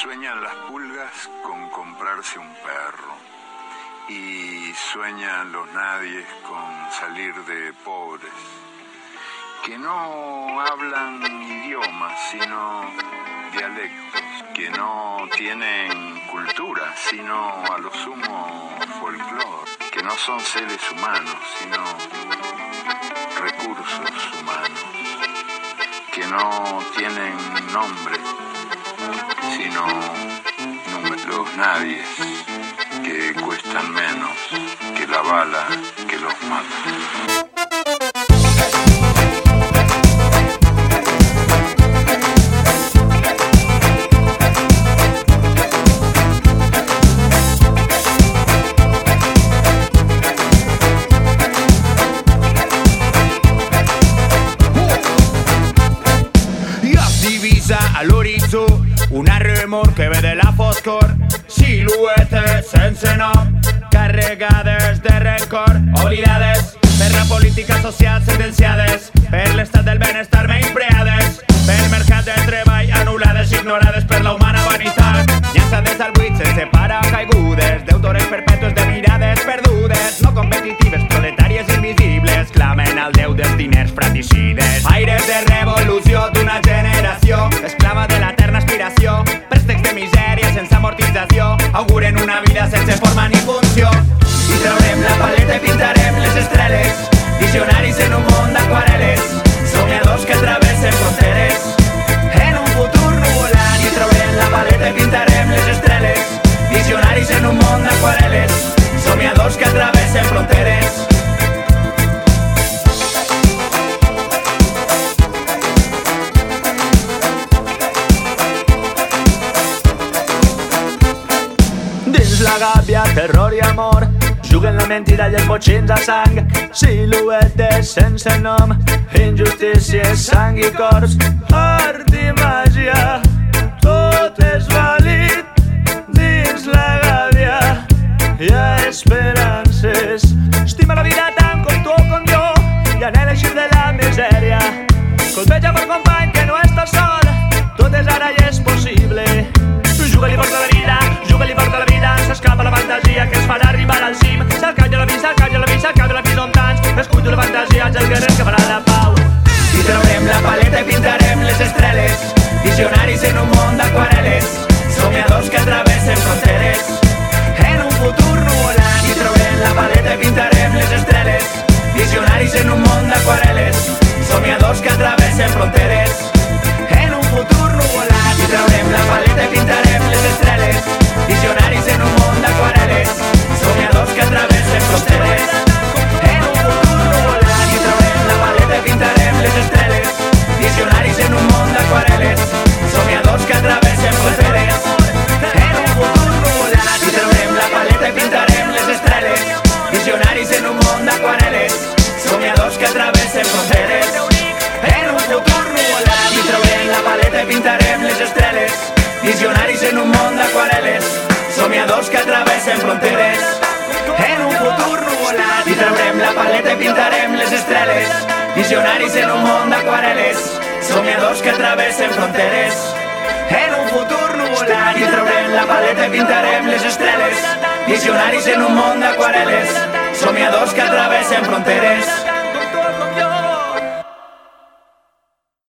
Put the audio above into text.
Sueñan las pulgas con comprarse un perro. Y sueñan los nadies con salir de pobres, que no hablan idiomas sino dialectos, que no tienen cultura sino a lo sumo folclore, que no son seres humanos sino recursos humanos, que no tienen nombre sino números nadies que cuestan menos que la bala que los mata. Una remor que ve de la foscor. Siluetes sense nom carregades de rencor. Oblidades per la política social sentenciades per l'estat del benestar menyspreades per mercat de treball anul·lades ignorades per la humana vanitat. Llançades al buit sense parar caigudes deutores perpètues de mirades perdudes no competitives proletàries invisibles clamen al déu dels diners fratricides. Aires de revolució Gàbia, terror i amor. Juguen la mentida i els botxins a sang. Siluetes sense nom Injustícies, sang i cors Art Visionaris en un món d'aquarel·les Somiadors que travessen fronteres. En un futur nuvolat I traurem la paleta i pintarem les estreles Visionaris en un món d'aquarel·les Somiadors que travessen fronteres. En un futur nuvolat I traurem la paleta i pintarem les estreles Visionaris en un món d'aquarel·les Somiadors que travessen fronteres